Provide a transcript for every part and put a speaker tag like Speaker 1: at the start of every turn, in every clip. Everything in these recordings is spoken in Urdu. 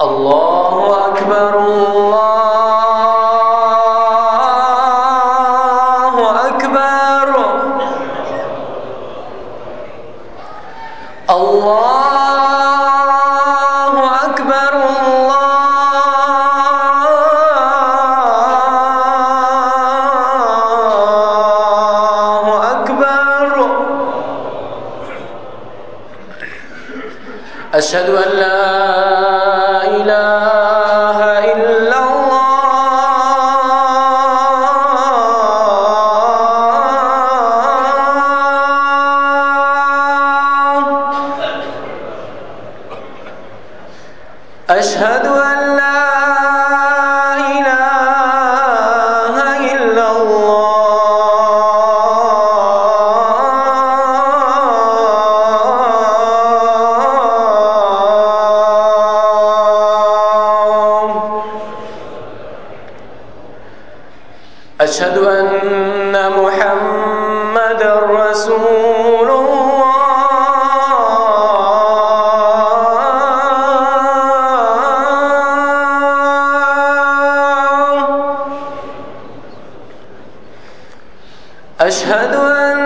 Speaker 1: اللہ اکبر أشهد
Speaker 2: ان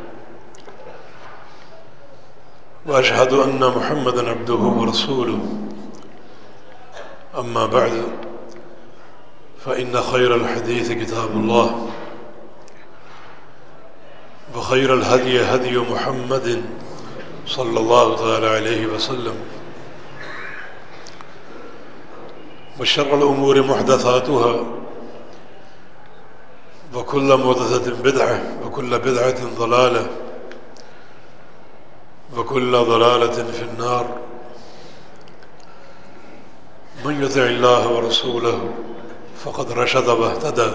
Speaker 2: وأشهد أن محمدا عبده ورسوله. أما بعد، فإن خير الحديث كتاب الله، وخير الهدي هدي محمد صلى الله تعالى عليه وسلم، وشر الأمور محدثاتها، وكل محدثة بدعة، وكل بدعة ضلالة وكل ضلالة في النار. من يطع الله ورسوله فقد رشد واهتدى.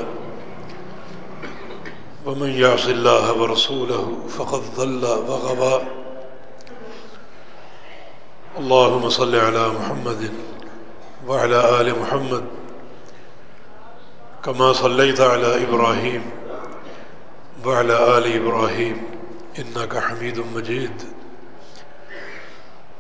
Speaker 2: ومن يعص الله ورسوله فقد ضل وغضى. اللهم صل على محمد وعلى آل محمد كما صليت على إبراهيم وعلى آل إبراهيم إنك حميد مجيد.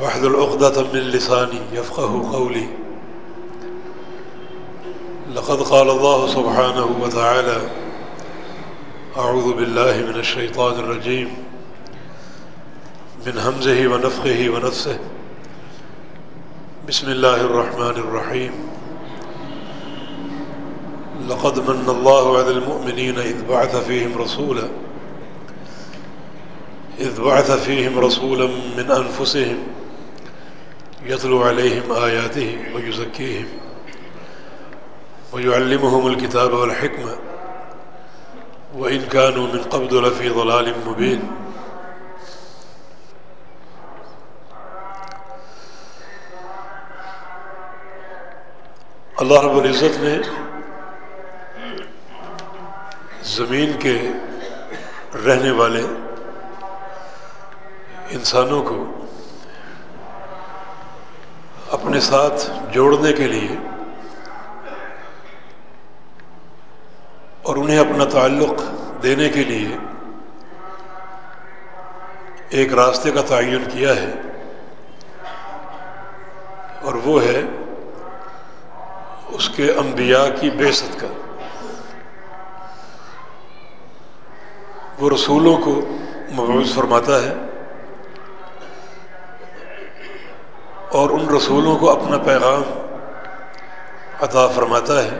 Speaker 2: واحلل عقدة من لساني يفقه قولي. لقد قال الله سبحانه وتعالى أعوذ بالله من الشيطان الرجيم. من همزه ونفخه ونفسه. بسم الله الرحمن الرحيم. لقد من الله على المؤمنين إذ بعث فيهم رسولا. إذ بعث فيهم رسولا من أنفسهم. يتلو عليهم آياته ويزكيهم ويعلمهم الكتاب والحكمة وإن كانوا من قبل لفي ضلال مبين اللہ رب العزت نے زمین کے رہنے والے انسانوں کو اپنے ساتھ جوڑنے کے لیے اور انہیں اپنا تعلق دینے کے لیے ایک راستے کا تعین کیا ہے اور وہ ہے اس کے انبیاء کی بیست کا وہ رسولوں کو مبوض فرماتا ہے۔ اور ان رسولوں کو اپنا پیغام عطا فرماتا ہے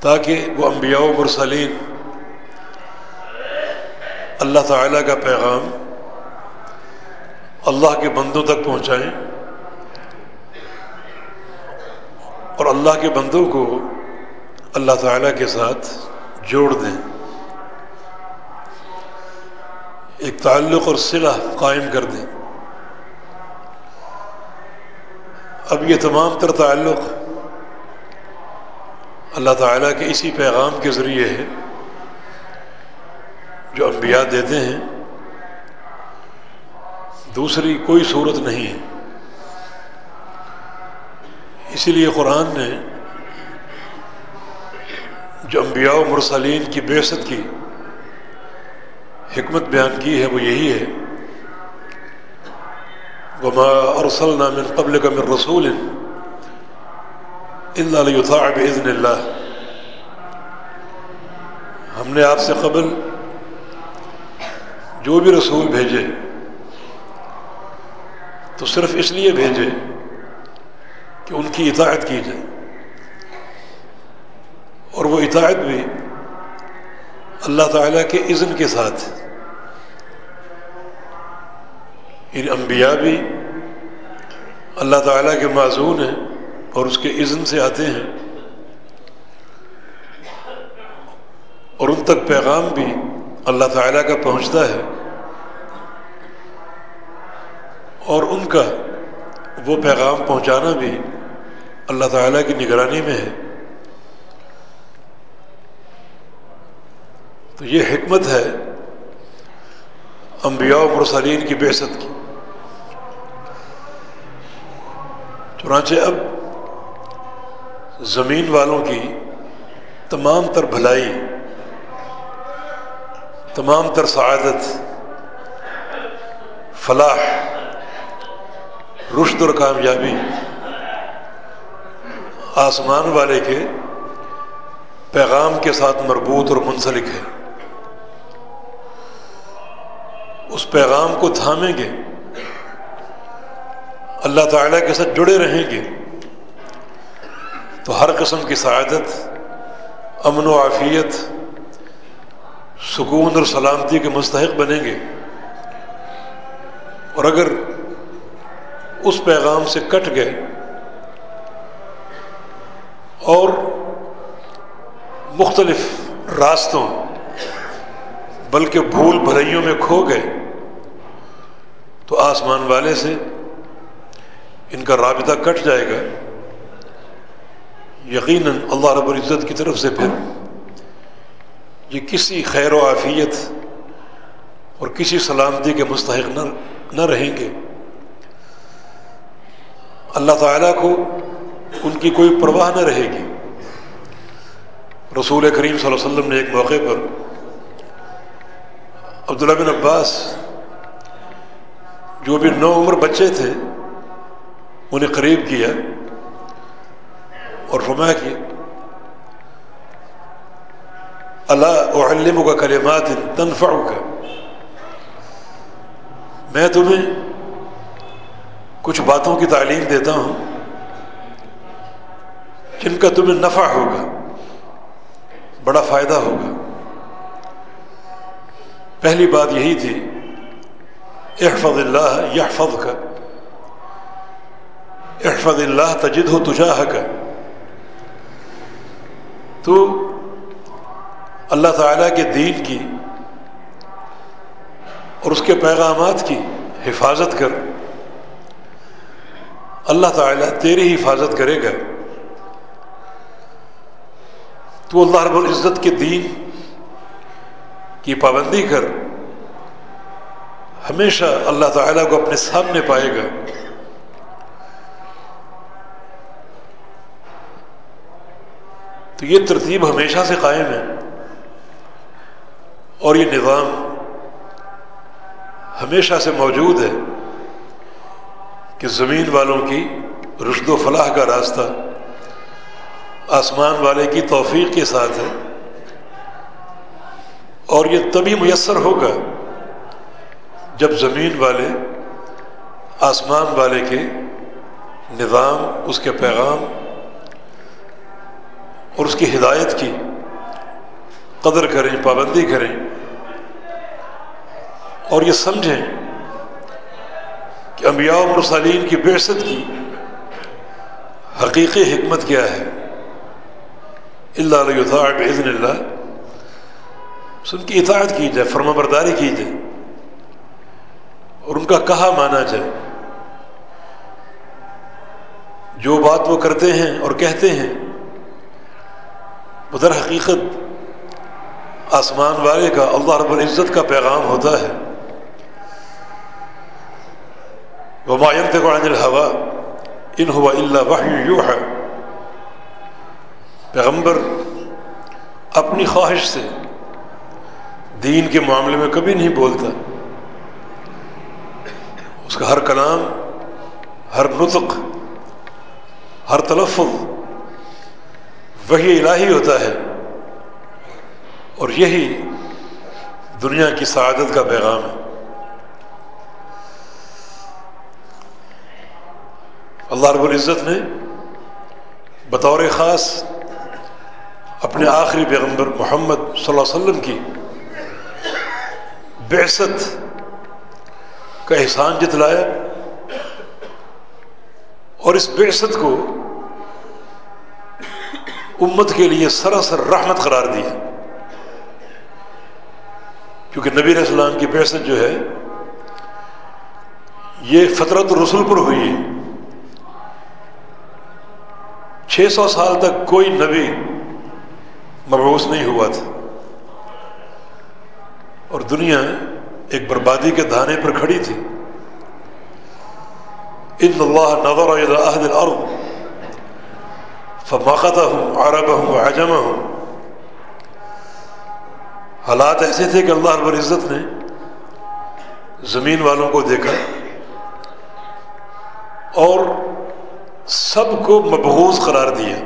Speaker 2: تاکہ وہ انبیاء و مرسلین اللہ تعالیٰ کا پیغام اللہ کے بندوں تک پہنچائیں اور اللہ کے بندوں کو اللہ تعالیٰ کے ساتھ جوڑ دیں۔ ایک تعلق اور صلح قائم کر دیں۔ اب یہ تمام تر تعلق اللہ تعالیٰ کے اسی پیغام کے ذریعے ہے جو انبیاء دیتے ہیں۔ دوسری کوئی صورت نہیں ہے۔ اسی لیے قرآن نے جو انبیاء و مرسلین کی بیست کی حکمت بیان کی ہے وہ یہی ہے۔ وما ارسلنا من قبل کا من رسول اللہ بإذن اللہ ہم نے آپ سے قبل جو بھی رسول بھیجے تو صرف اس لیے بھیجے کہ ان کی اطاعت کی جائے۔ اور وہ اطاعت بھی اللہ تعالیٰ کے اذن کے ساتھ۔ ان انبیاء بھی اللہ تعالیٰ کے معذون ہیں اور اس کے اذن سے آتے ہیں۔ اور ان تک پیغام بھی اللہ تعالیٰ کا پہنچتا ہے۔ اور ان کا وہ پیغام پہنچانا بھی اللہ تعالیٰ کی نگرانی میں ہے۔ تو یہ حکمت ہے انبیاء و مرسلین کی بیست کی۔ چنانچہ اب زمین والوں کی تمام تر بھلائی، تمام تر سعادت، فلاح، رشد اور کامیابی آسمان والے کے پیغام کے ساتھ مربوط اور منسلک ہے۔ اس پیغام کو تھامیں گے۔ اللہ تعالیٰ کے ساتھ جڑے رہیں گے۔ تو ہر قسم کی سعادت، امن و عافیت، سکون اور سلامتی کے مستحق بنیں گے۔ اور اگر اس پیغام سے کٹ گئے اور مختلف راستوں، بلکہ بھول بھلائیوں میں کھو گئے تو آسمان والے سے ان کا رابطہ کٹ جائے گا۔ یقیناً اللہ رب العزت کی طرف سے پھر یہ کسی خیر و عافیت اور کسی سلامتی کے مستحق نہ نہ رہیں گے۔ اللہ تعالیٰ کو ان کی کوئی پرواہ نہ رہے گی۔ رسول کریم صلی اللہ علیہ وسلم نے ایک موقع پر عبداللہ بن عباس جو بھی نو عمر بچے تھے، انہیں قریب کیا اور فرمایا کہ اللہ علم کا کلمات تنفع کا میں تمہیں کچھ باتوں کی تعلیم دیتا ہوں جن کا تمہیں نفع ہوگا، بڑا فائدہ ہوگا۔ پہلی بات یہی تھی احفظ اللہ یحفظ کا احفظ اللہ تجد ہو تجاہ کا تو اللہ تعالیٰ کے دین کی اور اس کے پیغامات کی حفاظت کر. اللہ تعالیٰ تیری حفاظت کرے گا. تو اللہ رب العزت کے دین کی پابندی کر. ہمیشہ اللہ تعالیٰ کو اپنے سامنے پائے گا۔ تو یہ ترتیب ہمیشہ سے قائم ہے۔ اور یہ نظام ہمیشہ سے موجود ہے کہ زمین والوں کی رشد و فلاح کا راستہ، آسمان والے کی توفیق کے ساتھ ہے۔ اور یہ تبھی میسر ہوگا جب زمین والے، آسمان والے کے نظام، اس کے پیغام اور اس کی ہدایت کی قدر کریں، پابندی کریں اور یہ سمجھیں کہ انبیاء و مرسلین کی بیست کی حقیقی حکمت کیا ہے؟ اللہ علیہ بزن اللہ۔ سن کی اطاعت کی جائے فرما برداری کی جائے۔ اور ان کا کہا مانا جائے۔ جو بات وہ کرتے ہیں اور کہتے ہیں ادھر حقیقت آسمان والے کا، اللہ رب العزت کا پیغام ہوتا ہے۔ وہ مایت عن الحوا ان ہوا اللہ واہ ہے پیغمبر اپنی خواہش سے دین کے معاملے میں کبھی نہیں بولتا۔ اس کا ہر کلام، ہر نطق، ہر تلفظ وہی الہی ہوتا ہے اور یہی دنیا کی سعادت کا پیغام ہے۔ اللہ رب العزت نے بطور خاص اپنے آخری پیغمبر محمد صلی اللہ علیہ وسلم کی بعثت کا احسان جتلایا اور اس بعثت کو امت کے لیے سراسر رحمت قرار دیا کیونکہ نبی علیہ السلام کی بعثت جو ہے، یہ فطرت رسول پر ہوئی ہے۔ چھ سو سال تک کوئی نبی مبوس نہیں ہوا تھا۔ اور دنیا ایک بربادی کے دھانے پر کھڑی تھی۔ ان اللہ نظر الى الارض فماقتهم عربهم وعجمهم۔ حالات ایسے تھے کہ اللہ رب العزت نے زمین والوں کو دیکھا اور سب کو مبغوض قرار دیا۔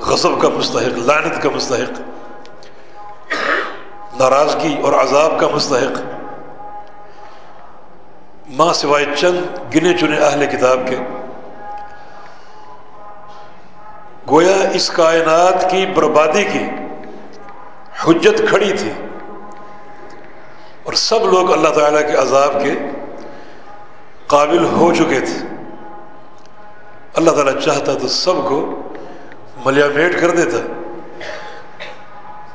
Speaker 2: غصب کا مستحق، لعنت کا مستحق۔ ناراضگی اور عذاب کا مستحق۔ ماں سوائے چند گنے چنے اہل کتاب کے۔ گویا اس کائنات کی بربادی کی حجت کھڑی تھی۔ اور سب لوگ اللہ تعالیٰ کے عذاب کے قابل ہو چکے تھے۔ اللہ تعالیٰ چاہتا تو سب کو ملیا میٹ کر دیتا،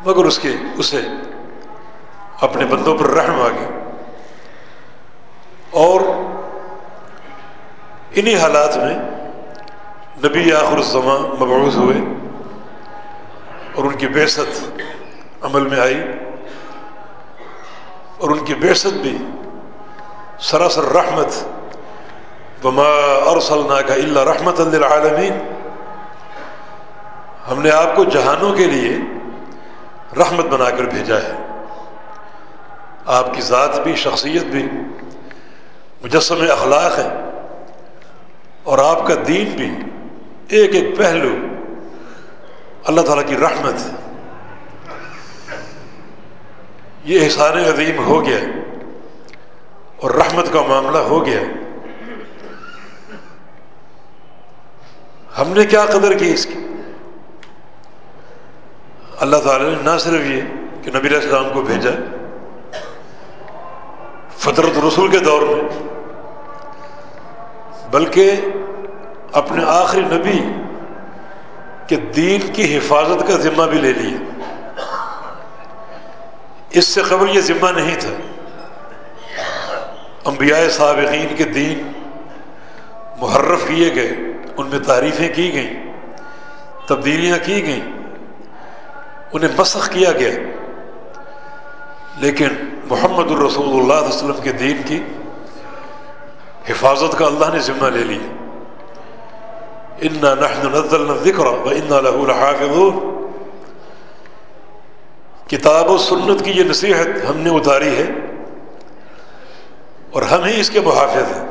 Speaker 2: مگر اس کے، اسے اپنے بندوں پر رحم آ گئی۔ اور انہی حالات میں نبی آخر الزماں مبعوث ہوئے اور ان کی بیست عمل میں آئی اور ان کی بیست بھی سراسر رحمت بما ارسلنا کا اللہ رحمت للعالمین ہم نے آپ کو جہانوں کے لیے رحمت بنا کر بھیجا ہے۔ آپ کی ذات بھی، شخصیت بھی مجسم اخلاق ہے اور آپ کا دین بھی ایک ایک پہلو اللہ تعالیٰ کی رحمت یہ احسان عظیم ہو گیا اور رحمت کا معاملہ ہو گیا۔ ہم نے کیا قدر کی اس کی؟ اللہ تعالیٰ نے نہ صرف یہ کہ نبی علیہ السلام کو بھیجا فطرت رسول کے دور میں، بلکہ اپنے آخری نبی کے دین کی حفاظت کا ذمہ بھی لے لیا۔ اس سے قبل یہ ذمہ نہیں تھا۔ انبیاء سابقین کے دین محرف کیے گئے، ان میں تعریفیں کی گئیں، تبدیلیاں کی گئیں، انہیں مسخ کیا گیا۔ لیکن محمد الرسول اللہ علیہ وسلم کے دین کی حفاظت کا اللہ نے ذمہ لے لی انا نحن نزلنا و انا له کتاب و سنت کی یہ نصیحت ہم نے اتاری ہے اور ہم ہی اس کے محافظ ہیں۔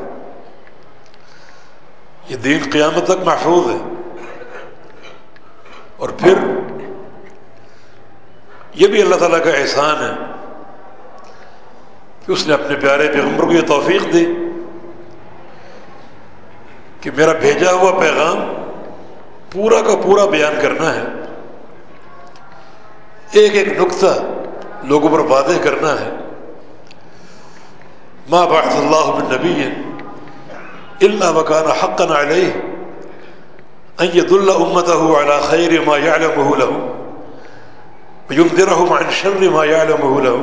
Speaker 2: یہ دین قیامت تک محفوظ ہے۔ اور پھر یہ بھی اللہ تعالیٰ کا احسان ہے کہ اس نے اپنے پیارے پیغمبر کو یہ توفیق دی کہ میرا بھیجا ہوا پیغام پورا کا پورا بیان کرنا ہے، ایک ایک نقطہ لوگوں پر واضح کرنا ہے۔ ماں بعث اللہ بن نبی اللہ وکان حقا علیہ ان يدل امته على خير ما يعلمه له عن شر ما يعلمه له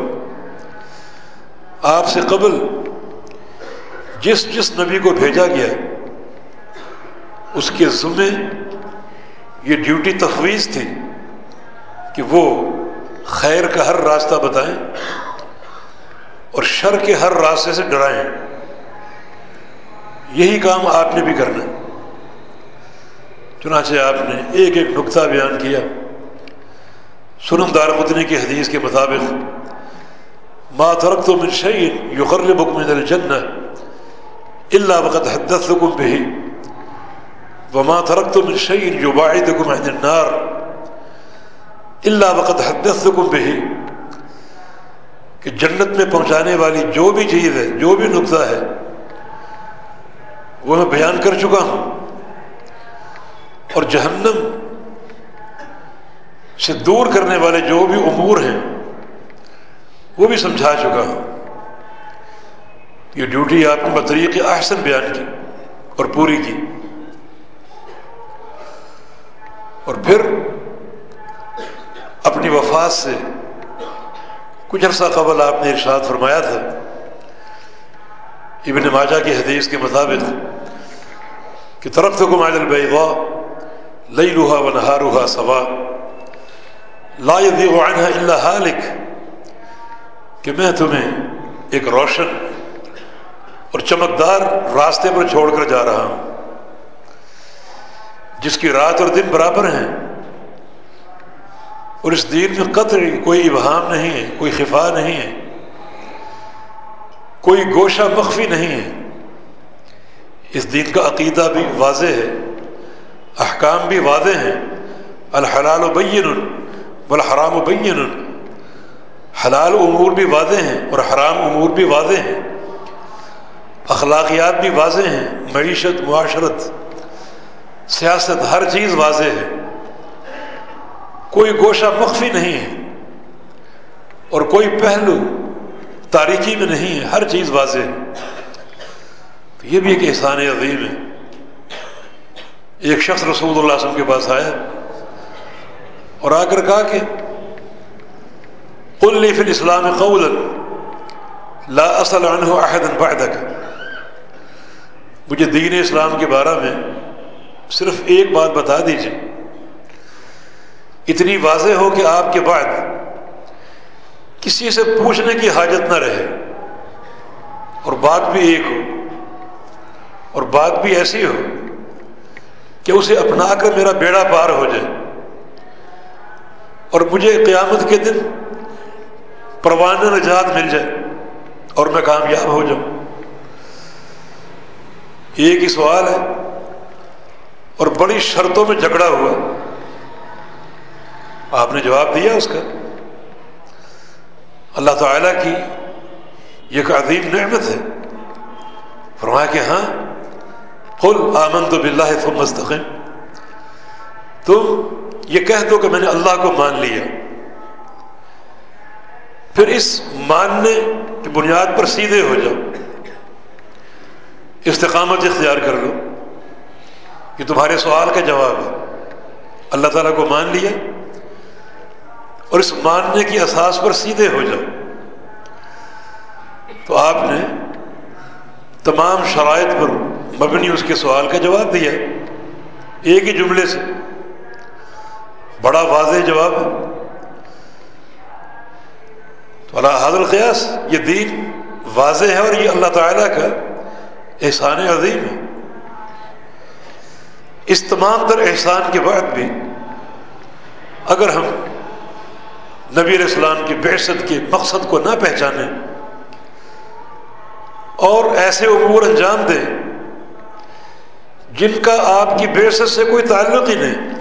Speaker 2: آپ سے قبل جس جس نبی کو بھیجا گیا اس کے ذمے یہ ڈیوٹی تفویض تھی کہ وہ خیر کا ہر راستہ بتائیں اور شر کے ہر راستے سے ڈرائیں۔ یہی کام آپ نے بھی کرنا چنانچہ آپ نے ایک ایک نقطہ بیان کیا۔ سنم دار قطنی کی حدیث کے مطابق ما ترک تو من شعین بک من الجن اللہ وقت حدت حکم بھی و ما ترک تو من شعین یو باعد النار اللہ وقت حدت حکم بھی کہ جنت میں پہنچانے والی جو بھی چیز ہے، جو بھی نقطہ ہے، وہ میں بیان کر چکا ہوں۔ اور جہنم سے دور کرنے والے جو بھی امور ہیں وہ بھی سمجھا چکا ہوں۔ یہ ڈیوٹی آپ نے بطریق احسن بیان کی اور پوری کی۔ اور پھر اپنی وفات سے کچھ عرصہ قبل آپ نے ارشاد فرمایا تھا۔ ابن ماجہ کی حدیث کے مطابق کہ طرف کو ماجل البیغا لئی لوہا و نہا سوا۔ لا عنها الا حالک کہ میں تمہیں ایک روشن اور چمکدار راستے پر چھوڑ کر جا رہا ہوں، جس کی رات اور دن برابر ہیں۔ اور اس دین میں قطر کوئی ابہام نہیں ہے، کوئی خفا نہیں ہے، کوئی گوشہ مخفی نہیں ہے۔ اس دین کا عقیدہ بھی واضح ہے، احکام بھی واضح ہیں۔ الحلال و بین والحرام و بین حلال امور بھی واضح ہیں اور حرام امور بھی واضح ہیں۔ اخلاقیات بھی واضح ہیں۔ معیشت، معاشرت، سیاست، ہر چیز واضح ہے۔ کوئی گوشہ مخفی نہیں ہے اور کوئی پہلو تاریکی میں نہیں ہے۔ ہر چیز واضح ہے۔ تو یہ بھی ایک احسان عظیم ہے۔ ایک شخص رسول اللہ علیہ وسلم کے پاس آیا اور آ کر کہا کہ قل فی الاسلام قولا لا اصل عنہ احد بعدک مجھے دین اسلام کے بارے میں صرف ایک بات بتا دیجیے اتنی واضح ہو کہ آپ کے بعد کسی سے پوچھنے کی حاجت نہ رہے۔ اور بات بھی ایک ہو۔ اور بات بھی ایسی ہو کہ اسے اپنا کر میرا بیڑا پار ہو جائے۔ اور مجھے قیامت کے دن پروان نجات مل جائے اور میں کامیاب ہو جاؤں۔ ایک ہی سوال ہے اور بڑی شرطوں میں جھگڑا ہوا۔ آپ نے جواب دیا اس کا۔ اللہ تعالیٰ کی یہ ایک عظیم نعمت ہے۔ فرمایا کہ ہاں قل آمن تو بلّہ تم یہ کہہ دو کہ میں نے اللہ کو مان لیا۔ پھر اس ماننے کی بنیاد پر سیدھے ہو جاؤ۔ استقامت اختیار کر لو۔ یہ تمہارے سوال کا جواب ہے۔ اللہ تعالیٰ کو مان لیا۔ اور اس ماننے کی اساس پر سیدھے ہو جاؤ۔ تو آپ نے تمام شرائط پر مبنی اس کے سوال کا جواب دیا۔ ایک ہی جملے سے۔ بڑا واضح جواب ہے۔ تو اللہ حاضر قیاس یہ دین واضح ہے اور یہ اللہ تعالیٰ کا احسان عظیم ہے۔ اس تمام تر احسان کے بعد بھی اگر ہم نبی علیہ السلام کی بحثت کے مقصد کو نہ پہچانیں اور ایسے امور انجام دیں جن کا آپ کی بحثت سے کوئی تعلق ہی نہیں،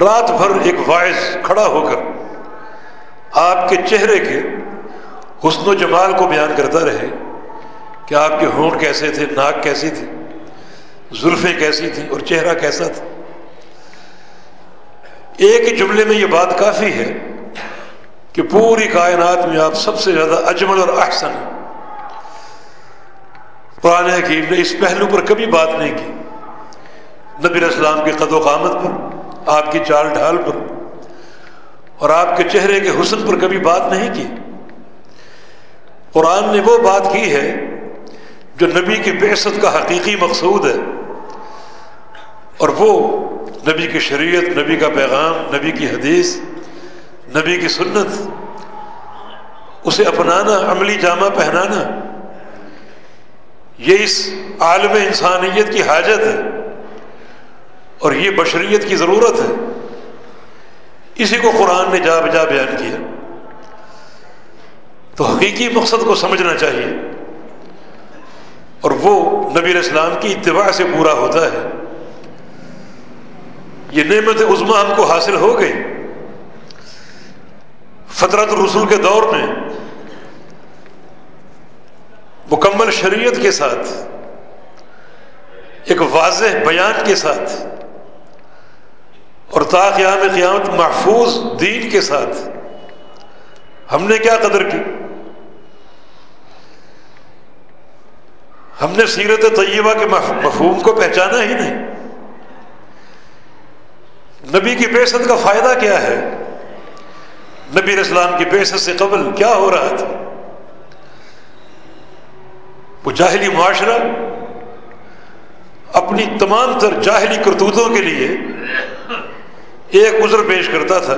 Speaker 2: رات بھر ایک واعظ کھڑا ہو کر آپ کے چہرے کے حسن و جمال کو بیان کرتا رہے کہ آپ کے ہونٹ کیسے تھے، ناک کیسی تھی زلفیں کیسی تھیں اور چہرہ کیسا تھا۔ ایک ہی جملے میں یہ بات کافی ہے کہ پوری کائنات میں آپ سب سے زیادہ اجمل اور احسن ہیں۔ قرآن حکیم نے اس پہلو پر کبھی بات نہیں کی۔ نبی اسلام کے قد و قامت پر، آپ کی چال ڈھال پر اور آپ کے چہرے کے حسن پر کبھی بات نہیں کی۔ قرآن نے وہ بات کی ہے جو نبی کی بیست کا حقیقی مقصود ہے۔ اور وہ نبی کی شریعت، نبی کا پیغام، نبی کی حدیث، نبی کی سنت، اسے اپنانا، عملی جامہ پہنانا، یہ اس عالم انسانیت کی حاجت ہے۔ اور یہ بشریت کی ضرورت ہے۔ اسی کو قرآن نے جا بجا بیان کیا۔ تو حقیقی مقصد کو سمجھنا چاہیے۔ اور وہ نبی الاسلام کی اتباع سے پورا ہوتا ہے۔ یہ نعمت عظما ہم کو حاصل ہو گئی۔ فطرت رسول کے دور میں مکمل شریعت کے ساتھ، ایک واضح بیان کے ساتھ اور تا قیام قیامت محفوظ دین کے ساتھ۔ ہم نے کیا قدر کی؟ ہم نے سیرت طیبہ کے مفہوم کو پہچانا ہی نہیں۔ نبی کی بیست کا فائدہ کیا ہے؟ نبی اسلام کی بیست سے قبل کیا ہو رہا تھا؟ وہ جاہلی معاشرہ، اپنی تمام تر جاہلی کرتوتوں کے لیے ایک عذر پیش کرتا تھا۔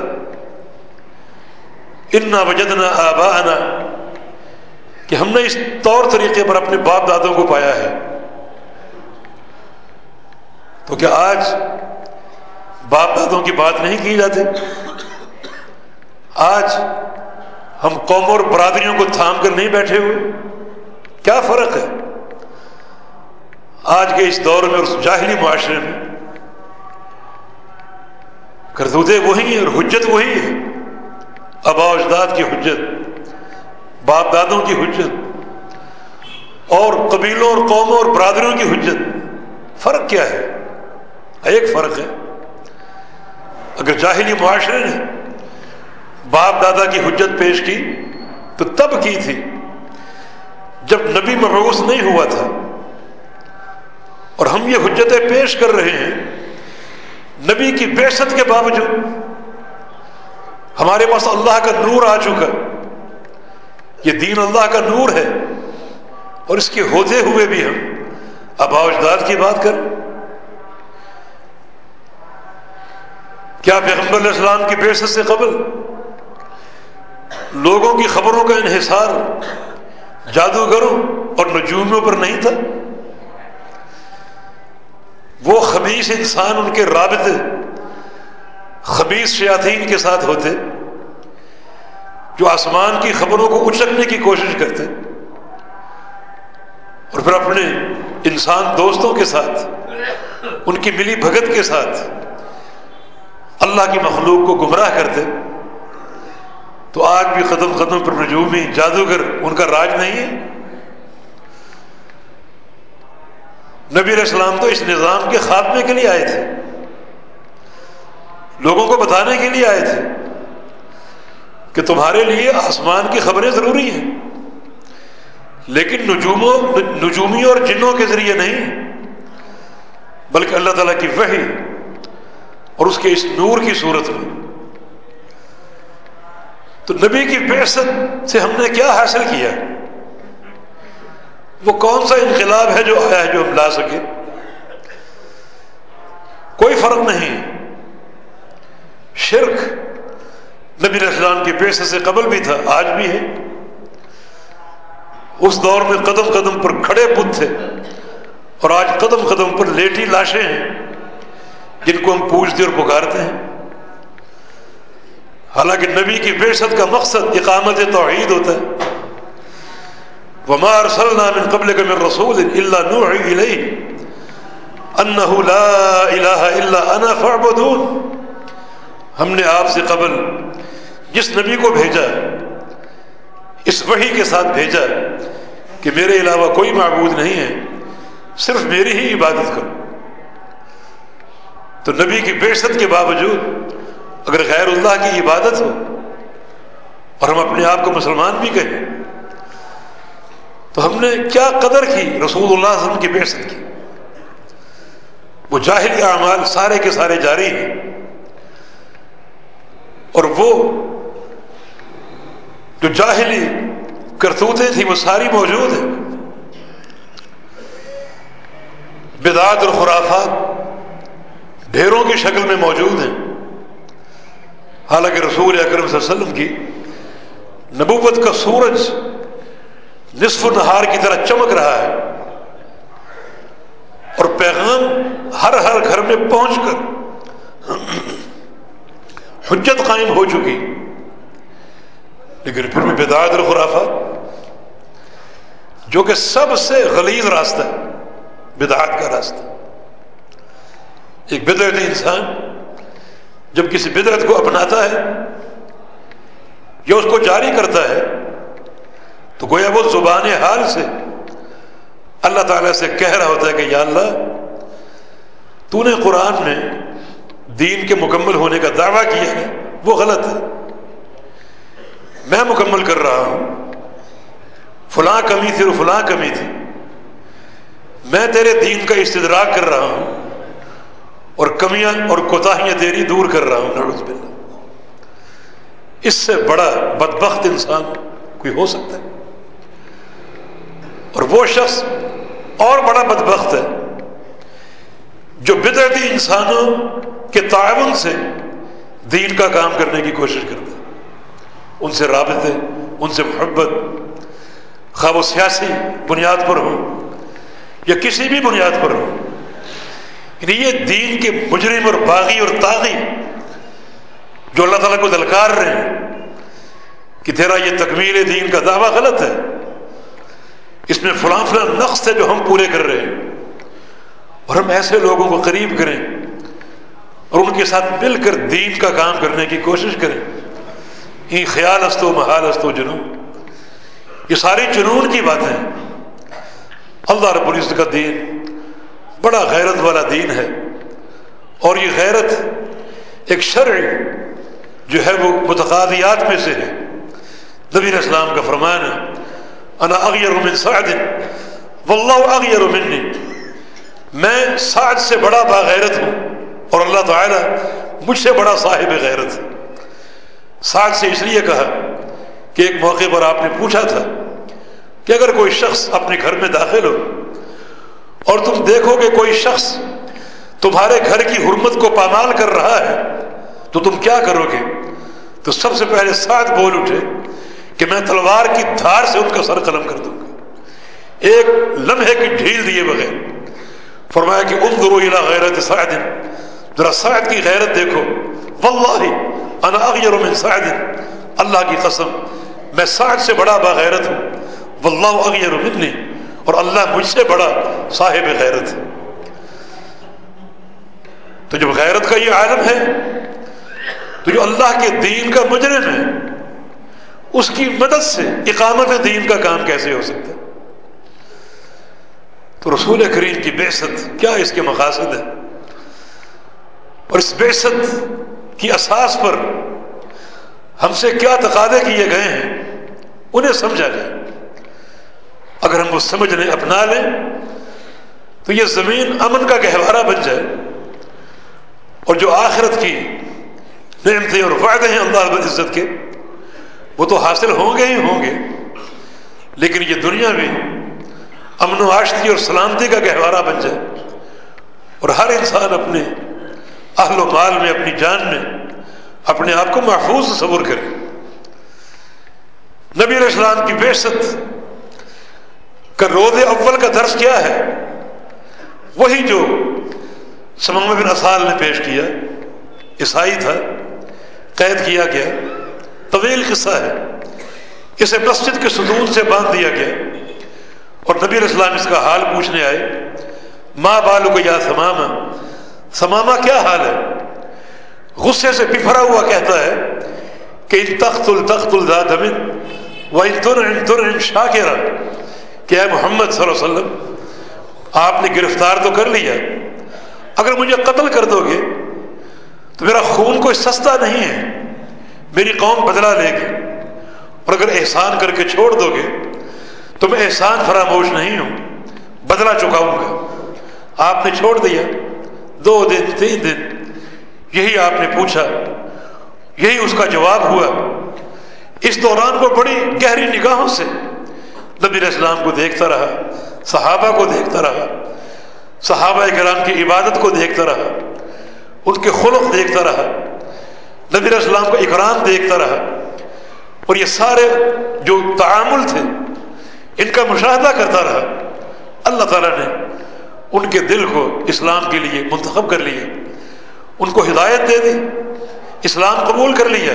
Speaker 2: انا وجدنا آبا کہ ہم نے اس طور طریقے پر اپنے باپ دادوں کو پایا ہے۔ تو کیا آج باپ دادوں کی بات نہیں کی جاتی؟ آج ہم قوم اور برادریوں کو تھام کر نہیں بیٹھے ہوئے؟ کیا فرق ہے؟ آج کے اس دور میں اور جاہلی معاشرے میں کرتوتے وہی ہیں اور حجت وہی ہے۔ ابا اجداد کی حجت، باپ دادوں کی حجت، اور قبیلوں اور قوموں اور برادریوں کی حجت۔ فرق کیا ہے؟ ایک فرق ہے۔ اگر جاہلی معاشرے نے باپ دادا کی حجت پیش کی تو تب کی تھی جب نبی مبعوث نہیں ہوا تھا۔ اور ہم یہ حجتیں پیش کر رہے ہیں نبی کی بےست کے باوجود ہمارے پاس اللہ کا نور آ چکا یہ دین اللہ کا نور ہے اور اس کے ہوتے ہوئے بھی ہم اب اجداد کی بات کریں۔ کیا پیغمبر علیہ السلام کی بےست سے قبل لوگوں کی خبروں کا انحصار جادوگروں اور نجومیوں پر نہیں تھا؟ وہ خبیص انسان ان کے رابطے خبیص شیاطین کے ساتھ ہوتے، جو آسمان کی خبروں کو اچکنے کی کوشش کرتے اور پھر اپنے انسان دوستوں کے ساتھ، ان کی ملی بھگت کے ساتھ اللہ کی مخلوق کو گمراہ کرتے، تو آج بھی قدم قدم پر نجومی جادوگر ان کا راج نہیں ہے۔ نبی علیہ السلام تو اس نظام کے خاتمے کے لیے آئے تھے۔ لوگوں کو بتانے کے لیے آئے تھے کہ تمہارے لیے آسمان کی خبریں ضروری ہیں۔ لیکن نجوموں نجومیوں اور جنوں کے ذریعے نہیں، بلکہ اللہ تعالیٰ کی وحی اور اس کے اس نور کی صورت میں۔ تو نبی کی بحثت سے ہم نے کیا حاصل کیا؟ وہ کون سا انقلاب ہے جو آیا ہے جو ہم لا سکے؟ کوئی فرق نہیں۔ شرک نبی السلام کی پیشے سے قبل بھی تھا، آج بھی ہے۔ اس دور میں قدم قدم پر کھڑے بت تھے۔ اور آج قدم قدم پر لیٹی لاشیں ہیں، جن کو ہم پوچھتے اور پکارتے ہیں۔ حالانکہ نبی کی بےشت کا مقصد اقامت توحید ہوتا ہے۔ وما ارسلنا من قبل من رسول اللہ نوحی الیہ انہو لا الہ الا انا فعبدون ہم نے آپ سے قبل جس نبی کو بھیجا، اس وحی کے ساتھ بھیجا کہ میرے علاوہ کوئی معبود نہیں ہے، صرف میری ہی عبادت کرو۔ تو نبی کی بےشت کے باوجود اگر غیر اللہ کی عبادت ہو اور ہم اپنے آپ کو مسلمان بھی کہیں تو ہم نے کیا قدر کی؟ رسول اللہ علیہ وسلم کی بےشت کی۔ وہ جاہل اعمال سارے کے سارے جاری ہیں۔ اور وہ جو جاہلی کرتوتیں تھیں، وہ ساری موجود ہیں۔ بدعات اور خرافات ڈھیروں کی شکل میں موجود ہیں۔ حالانکہ رسول اکرم صلی اللہ علیہ وسلم کی نبوت کا سورج نصف نہار کی طرح چمک رہا ہے اور پیغام ہر ہر گھر میں پہنچ کر حجت قائم ہو چکی۔ لیکن پھر بھی بدعات اور خرافات، جو کہ سب سے غلیظ راستہ ہے بدعات کا راستہ۔ ایک بدعت انسان جب کسی بدعت کو اپناتا ہے یا اس کو جاری کرتا ہے تو گویا وہ زبان حال سے اللہ تعالیٰ سے کہہ رہا ہوتا ہے کہ یا اللہ، تو نے قرآن میں دین کے مکمل ہونے کا دعویٰ کیا ہے، وہ غلط ہے۔ میں مکمل کر رہا ہوں، فلاں کمی تھی اور فلاں کمی تھی۔ میں تیرے دین کا استدراک کر رہا ہوں اور کمیاں اور کوتاہیاں تیری دور کر رہا ہوں، نعوذ باللہ۔ اس سے بڑا بدبخت انسان کوئی ہو سکتا ہے؟ اور وہ شخص اور بڑا بدبخت ہے جو بدعتی انسانوں کے تعاون سے دین کا کام کرنے کی کوشش کرتا ہے۔ ان سے رابطے، ان سے محبت خواب و سیاسی بنیاد پر ہو یا کسی بھی بنیاد پر ہو۔ یعنی یہ دین کے مجرم اور باغی اور تاغی جو اللہ تعالیٰ کو دلکار رہے ہیں کہ تیرا یہ تکمیل دین کا دعویٰ غلط ہے۔ اس میں فلاں فلاں نقص ہے جو ہم پورے کر رہے ہیں اور ہم ایسے لوگوں کو قریب کریں اور ان کے ساتھ مل کر دین کا کام کرنے کی کوشش کریں۔ یہ خیال استو محال استو جنون۔ یہ ساری جنون کی باتیں اللہ رب العزت کا دین بڑا غیرت والا دین ہے۔ اور یہ غیرت ایک شرع جو ہے وہ متقادیات میں سے ہے۔ نبی اسلام کا فرمان ہے۔ انا اغیر من سعد. واللہ اغیر منی میں سعد سے بڑا باغیرت ہوں اور اللہ تعالیٰ مجھ سے بڑا صاحب غیرت. ہے سعد سے اس لیے کہا کہ ایک موقع پر آپ نے پوچھا تھا کہ اگر کوئی شخص اپنے گھر میں داخل ہو اور تم دیکھو کہ کوئی شخص تمہارے گھر کی حرمت کو پامال کر رہا ہے، تو تم کیا کرو گے؟ تو سب سے پہلے ساتھ بول اٹھے کہ میں تلوار کی دھار سے ان کا سر قلم کر دوں گا۔ ایک لمحے کی ڈھیل دیے بغیر فرمایا کہ ان درو الا غیرت سعد۔ ذرا سعد کی غیرت دیکھو۔ واللہ انا اغیر من سعد۔ اللہ کی قسم، میں سعد سے بڑا باغیرت ہوں۔ واللہ اغیر منی۔ اور اللہ مجھ سے بڑا صاحب غیرت۔ ہے تو جب غیرت کا یہ عالم ہے، تو جو اللہ کے دین کا مجرم ہے اس کی مدد سے اقامت دین کا کام کیسے ہو سکتا ہے؟ تو رسول کریم کی بیست کیا اس کے مقاصد ہے اور اس بیست کی اساس پر ہم سے کیا تقاضے کیے گئے ہیں؟ انہیں سمجھا جائے۔ اگر ہم وہ سمجھ لیں، اپنا لیں، تو یہ زمین امن کا گہوارہ بن جائے۔ اور جو آخرت کی نعمتیں اور فائدے ہیں اللہ عزت کے وہ تو حاصل ہوں گے ہی ہوں گے۔ لیکن یہ دنیا بھی امن و آشتی اور سلامتی کا گہوارہ بن جائے اور ہر انسان اپنے اہل و مال میں، اپنی جان میں، اپنے آپ کو محفوظ تصور کرے۔ نبی علیہ السلام کی بیست کا رود اول کا درس کیا ہے؟ وہی جو سمام بن اصال نے پیش کیا، عیسائی تھا، قید کیا گیا۔ طویل قصہ ہے۔ اسے مسجد کے ستون سے باندھ دیا گیا۔ اور نبی علیہ السلام اس کا حال پوچھنے آئے۔ ماں بالو کو یا سماما سماما کیا حال ہے؟ غصے سے بفرا ہوا کہتا ہے کہ ان تخت التخت الزاد وہ ان تر ان تر ان شاہ کہ اے محمد صلی اللہ علیہ وسلم، آپ نے گرفتار تو کر لیا۔ اگر مجھے قتل کر دو گے تو میرا خون کوئی سستا نہیں ہے۔ میری قوم بدلا لے گی اور اگر احسان کر کے چھوڑ دو گے تو میں احسان فراموش نہیں ہوں بدلا چکاؤں گا۔ آپ نے چھوڑ دیا۔ دو دن، تین دن، یہی آپ نے پوچھا۔ یہی اس کا جواب ہوا۔ اس دوران وہ بڑی گہری نگاہوں سے نبی السلام کو دیکھتا رہا، صحابہ کو دیکھتا رہا، صحابہ کرام کی عبادت کو دیکھتا رہا، ان کے خلق دیکھتا رہا۔ نبی السلام کو اکرام دیکھتا رہا اور یہ سارے جو تعامل تھے، ان کا مشاہدہ کرتا رہا۔ اللہ تعالیٰ نے ان کے دل کو اسلام کے لیے منتخب کر لیا، ان کو ہدایت دے دی، اسلام قبول کر لیا۔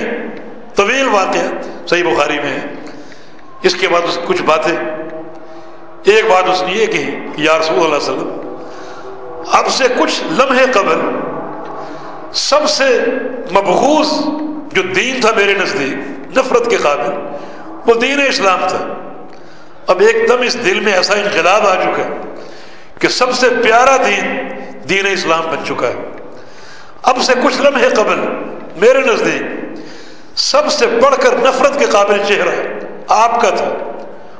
Speaker 2: طویل واقعہ صحیح بخاری میں ہے۔ اس کے بعد اس کچھ باتیں۔ ایک بات اس نے یہ کہی کہ یا رسول اللہ علیہ وسلم، اب سے کچھ لمحے قبل سب سے مبغوض جو دین تھا میرے نزدیک، نفرت کے قابل، وہ دین اسلام تھا۔ اب ایک دم اس دل میں ایسا انقلاب آ چکا ہے کہ سب سے پیارا دین دین اسلام بن چکا ہے۔ اب سے کچھ لمحے قبل میرے نزدیک سب سے بڑھ کر نفرت کے قابل چہرہ آپ کا تھا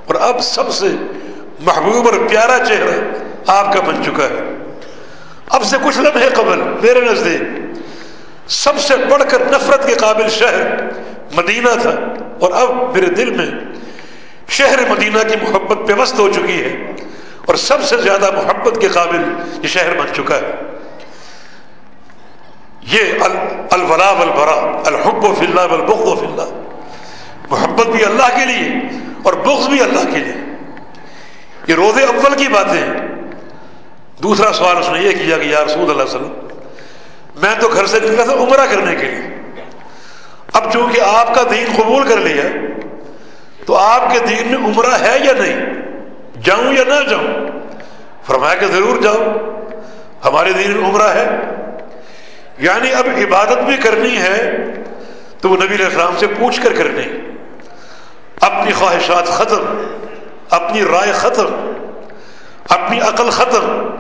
Speaker 2: اور اب سب سے محبوب اور پیارا چہرہ آپ کا بن چکا ہے۔ اب سے کچھ لمحے قبل میرے نزدیک سب سے بڑھ کر نفرت کے قابل شہر مدینہ تھا۔ اور اب میرے دل میں شہر مدینہ کی محبت پیوست ہو چکی ہے۔ اور سب سے زیادہ محبت کے قابل یہ شہر بن چکا ہے۔ یہ الولا والبرا، الحب و فلّہ والبغض و فلّہ محبت بھی اللہ کے لیے اور بغض بھی اللہ کے لیے۔ یہ روزے اول کی باتیں دوسرا سوال اس نے یہ کیا کہ یا رسول اللہ علیہ وسلم میں تو گھر سے نکلا تھا عمرہ کرنے کے لیے۔ اب چونکہ آپ کا دین قبول کر لیا، تو آپ کے دین میں عمرہ ہے یا نہیں؟ جاؤں یا نہ جاؤں؟ فرمایا کہ ضرور جاؤ ہمارے دین میں عمرہ ہے۔ یعنی اب عبادت بھی کرنی ہے تو وہ نبی علیہ السلام سے پوچھ کر کرنی۔ اپنی خواہشات ختم، اپنی رائے ختم، اپنی عقل ختم۔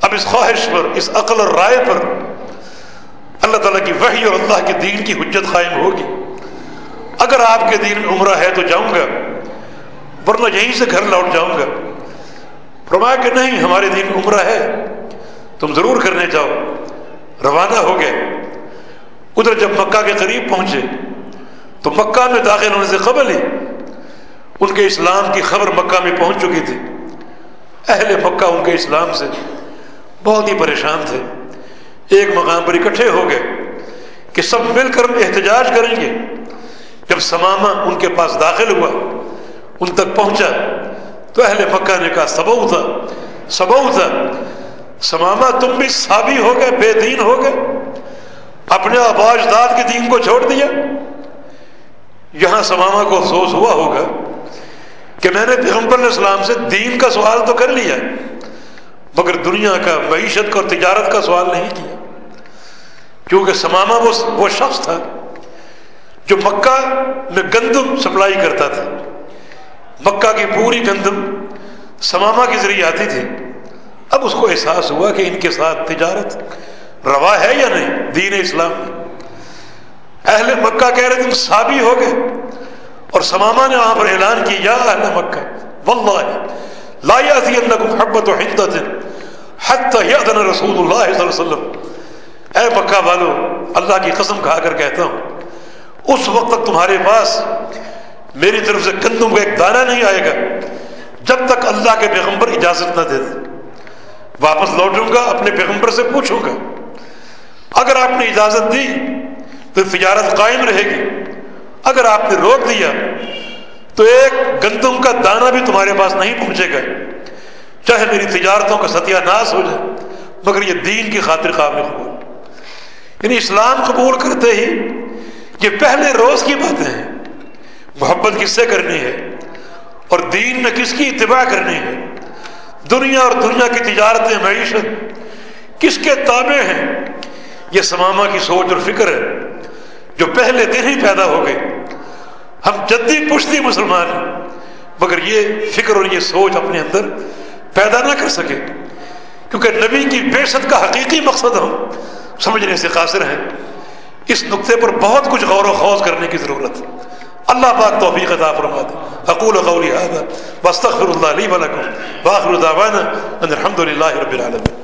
Speaker 2: اب اس خواہش پر، اس عقل اور رائے پر اللہ تعالیٰ کی وہ الہی اور اللہ کے دین کی حجت قائم ہوگی۔ اگر آپ کے دین میں عمرہ ہے تو جاؤں گا، ورنہ یہیں سے گھر لوٹ جاؤں گا۔ فرمایا کہ نہیں، ہمارے دین میں عمرہ ہے، تم ضرور کرنے جاؤ۔ روانہ ہو گئے۔ ادھر جب مکہ کے قریب پہنچے، تو مکہ میں داخل ہونے سے قبل ہی ان کے اسلام کی خبر مکہ میں پہنچ چکی تھی۔ اہل مکہ ان کے اسلام سے بہت ہی پریشان تھے۔ ایک مقام پر اکٹھے ہو گئے کہ سب مل کر احتجاج کریں گے۔ جب سمامہ ان کے پاس داخل ہوا، ان تک پہنچا، تو اہل مکہ نے کہا، سبو تھا سبو تھا۔ سمامہ، تم بھی سابی ہو گئے، بے دین ہو گئے۔ اپنے آباج داد کے دین کو چھوڑ دیا۔ یہاں سمامہ کو افسوس ہوا ہوگا کہ میں نے پیغمبر علیہ السلام سے دین کا سوال تو کر لیا۔ مگر دنیا کا معیشت کا اور تجارت کا سوال نہیں کیا۔ کیونکہ سمامہ وہ وہ شخص تھا جو مکہ میں گندم سپلائی کرتا تھا۔ مکہ کی پوری گندم سمامہ کے ذریعے آتی تھی۔ اب اس کو احساس ہوا کہ ان کے ساتھ تجارت روا ہے یا نہیں دین اسلام میں۔ اہل مکہ کہہ رہے تم سابی ہو گئے اور سماما نے وہاں پر اعلان کی یا اہل مکہ، واللہ لا یاتی انکم حبت و حدت حتی یادن رسول اللہ صلی اللہ علیہ وسلم. اے مکہ والو، اللہ کی قسم کھا کر کہتا ہوں، اس وقت تک تمہارے پاس میری طرف سے گندم کا ایک دانہ نہیں آئے گا جب تک اللہ کے پیغمبر اجازت نہ دے دے۔ واپس لوٹوں گا، اپنے پیغمبر سے پوچھوں گا۔ اگر آپ نے اجازت دی تو تجارت قائم رہے گی۔ اگر آپ نے روک دیا تو ایک گندم کا دانہ بھی تمہارے پاس نہیں پہنچے گا۔ چاہے میری تجارتوں کا ستیہ ناس ہو جائے، مگر یہ دین کی خاطر قابل قبول۔ یعنی اسلام قبول کرتے ہی یہ پہلے روز کی باتیں ہیں۔ محبت کس سے کرنی ہے؟ اور دین میں کس کی اتباع کرنی ہے؟ دنیا اور دنیا کی تجارتیں معیشت کس کے تابع ہیں؟ یہ سمامہ کی سوچ اور فکر ہے جو پہلے دن ہی پیدا ہو گئی۔ ہم جدی پشتی مسلمان ہیں مگر یہ فکر اور یہ سوچ اپنے اندر پیدا نہ کر سکے۔ کیونکہ نبی کی بے کا حقیقی مقصد ہم سمجھنے سے قاصر ہیں۔ اس نقطے پر بہت کچھ غور و خوض کرنے کی ضرورت۔ ہے اللہ پاک توفیق عطا فرما دے۔ حقول قولی هذا واستغفر الله لي ولكم واخر دعوانا ان الحمد لله رب العالمين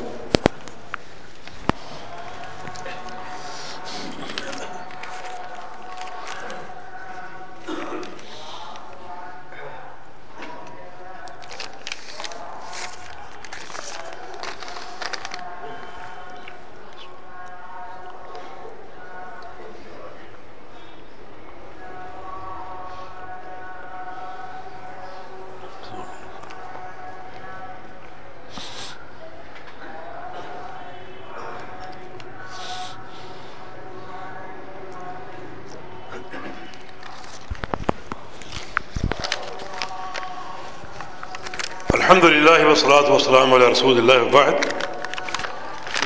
Speaker 2: الحمد للہ وسلاۃ وسلم علیہ رسول اللہ وبعد.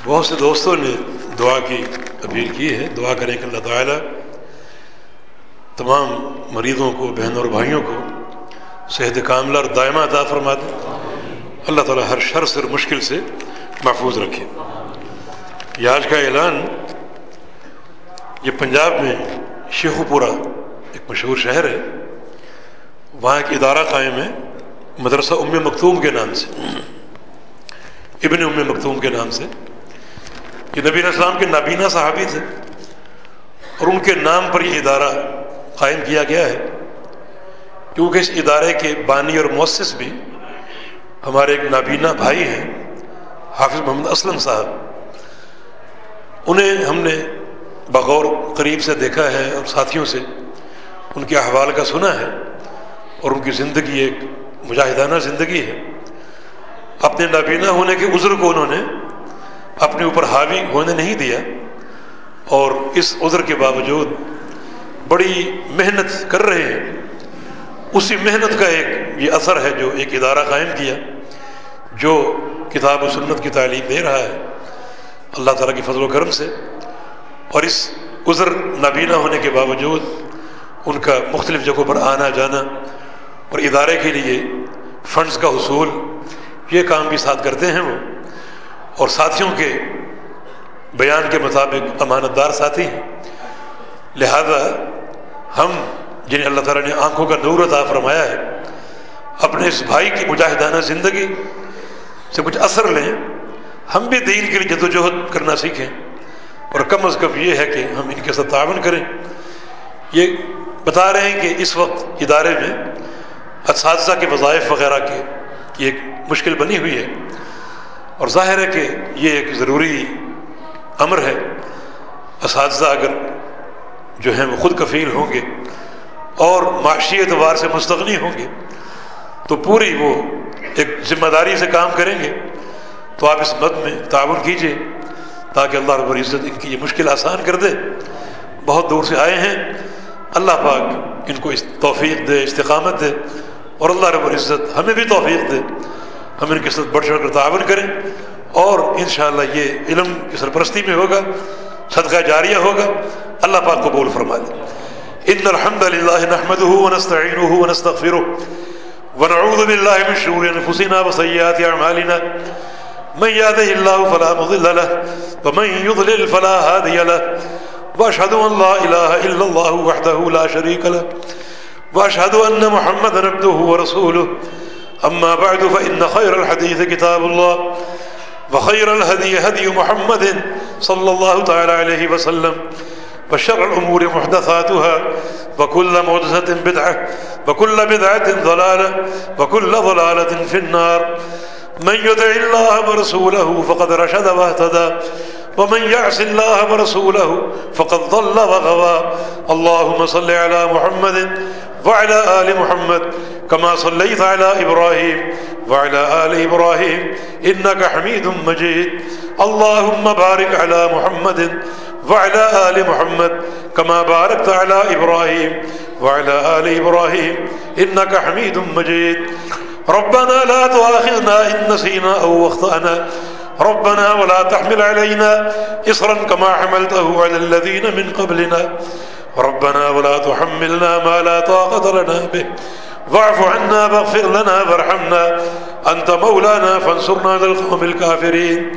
Speaker 2: بہت سے دوستوں نے دعا کی، اپیل کی ہے، دعا کریں کہ اللہ تعالیٰ تمام مریضوں کو، بہنوں اور بھائیوں کو صحت کاملہ اور دائمہ عطا فرما دے اللہ تعالیٰ ہر شر سے مشکل سے محفوظ رکھے۔ یہ آج کا اعلان، یہ پنجاب میں شیخو پورہ ایک مشہور شہر ہے۔ وہاں ایک ادارہ قائم ہے، مدرسہ ام مکتوم کے نام سے۔ ابن ام مکتوم کے نام سے۔ یہ نبی السلام کے نابینا صحابی تھے اور ان کے نام پر یہ ادارہ قائم کیا گیا ہے۔ کیونکہ اس ادارے کے بانی اور مؤسس بھی ہمارے ایک نابینا بھائی ہیں، حافظ محمد اسلم صاحب۔ انہیں ہم نے بغور قریب سے دیکھا ہے اور ساتھیوں سے ان کے احوال کا سنا ہے اور ان کی زندگی ایک مجاہدانہ زندگی ہے۔ اپنے نابینا ہونے کے عذر کو انہوں نے اپنے اوپر حاوی ہونے نہیں دیا اور اس عذر کے باوجود بڑی محنت کر رہے ہیں۔ اسی محنت کا ایک یہ اثر ہے جو ایک ادارہ قائم کیا، جو کتاب و سنت کی تعلیم دے رہا ہے اللہ تعالیٰ کی فضل و کرم سے۔ اور اس عذر نابینا ہونے کے باوجود ان کا مختلف جگہوں پر آنا جانا اور ادارے کے لیے فنڈز کا حصول یہ کام بھی ساتھ کرتے ہیں وہ اور ساتھیوں کے بیان کے مطابق امانت دار ساتھی ہیں۔ لہذا ہم جنہیں اللہ تعالیٰ نے آنکھوں کا نور عطا فرمایا ہے، اپنے اس بھائی کی مجاہدانہ زندگی سے کچھ اثر لیں، ہم بھی دین کے لیے جد وجہد کرنا سیکھیں۔ اور کم از کم یہ ہے کہ ہم ان کے ساتھ تعاون کریں۔ یہ بتا رہے ہیں کہ اس وقت ادارے میں اساتذہ کے وظائف وغیرہ کے یہ ایک مشکل بنی ہوئی ہے۔ اور ظاہر ہے کہ یہ ایک ضروری امر ہے۔ اساتذہ اگر جو ہیں وہ خود کفیل ہوں گے اور معاشی اعتبار سے مستغنی ہوں گے تو پوری وہ ایک ذمہ داری سے کام کریں گے۔ تو آپ اس مد میں تعاون کیجیے تاکہ اللہ رب العزت ان کی یہ مشکل آسان کر دے۔ بہت دور سے آئے ہیں۔ اللہ پاک ان کو توفیق دے، استقامت دے۔ اور اللہ رب العزت ہمیں بھی توفیق دے، ہم ان کے ساتھ بڑھ چڑھ کر تعاون کریں اور انشاءاللہ یہ علم کی سرپرستی میں ہوگا، صدقہ جاریہ ہوگا، اللہ پاک کو بول فرما دے۔ ان الحمد للہ نحمده ونستعینه ونستغفره ونعوذ بالله من شرور انفسنا وسيئات اعمالنا۔ من يهده الله فلا مضل له ومن يضلل فلا هادي له۔ واشهد ان لا اله الا الله وحده لا شريك له۔ واشهد ان محمدا عبده ورسوله. اما بعد فان خير الحديث كتاب الله، وخير الهدي هدي محمد صلى الله تعالى عليه وسلم، وشر الأمور محدثاتها، وكل محدثة بدعة، وكل بدعة ضلالة، وكل ضلالة في النار. من يدع الله ورسوله فقد رشد واهتدى، ومن يعص الله ورسوله فقد ضل وغوى. اللهم صل على محمد وعلى آل محمد كما صليت على إبراهيم وعلى آل إبراهيم إنك حميد مجيد. اللهم بارك على محمد وعلى آل محمد كما باركت على إبراهيم وعلى آل إبراهيم إنك حميد مجيد. ربنا لا تؤاخذنا إن نسينا أو اخطأنا ربنا ولا تحمل علينا إصرا كما حملته على الذين من قبلنا. ربنا ولا تحملنا ما لا طاقة لنا به. واعف عنا واغفر لنا وارحمنا. أنت مولانا فانصرنا على القوم الكافرين.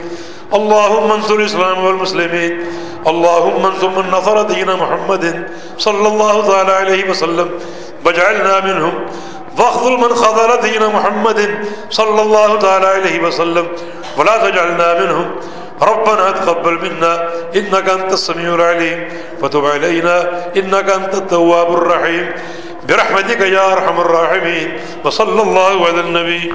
Speaker 2: اللهم انصر الإسلام والمسلمين. اللهم انصر من نصر دين محمد صلى الله تعالى عليه وسلم. واجعلنا منهم. واخذل من خذل دين محمد صلى الله تعالى عليه وسلم. ولا تجعلنا منهم. ربنا تقبل منا إنك أنت السميع العليم فتب علينا إنك أنت التواب الرحيم برحمتك يا أرحم الراحمين وصلى الله على النبي